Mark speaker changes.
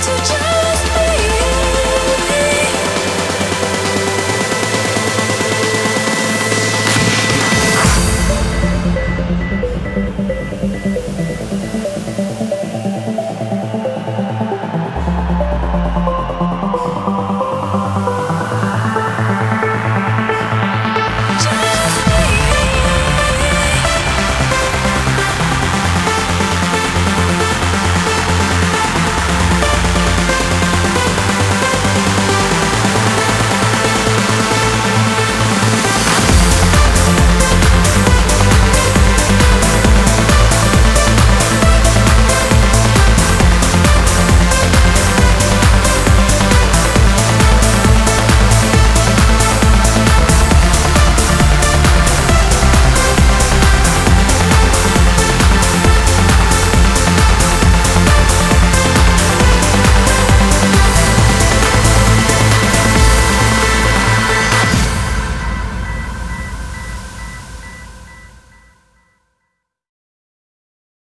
Speaker 1: to change.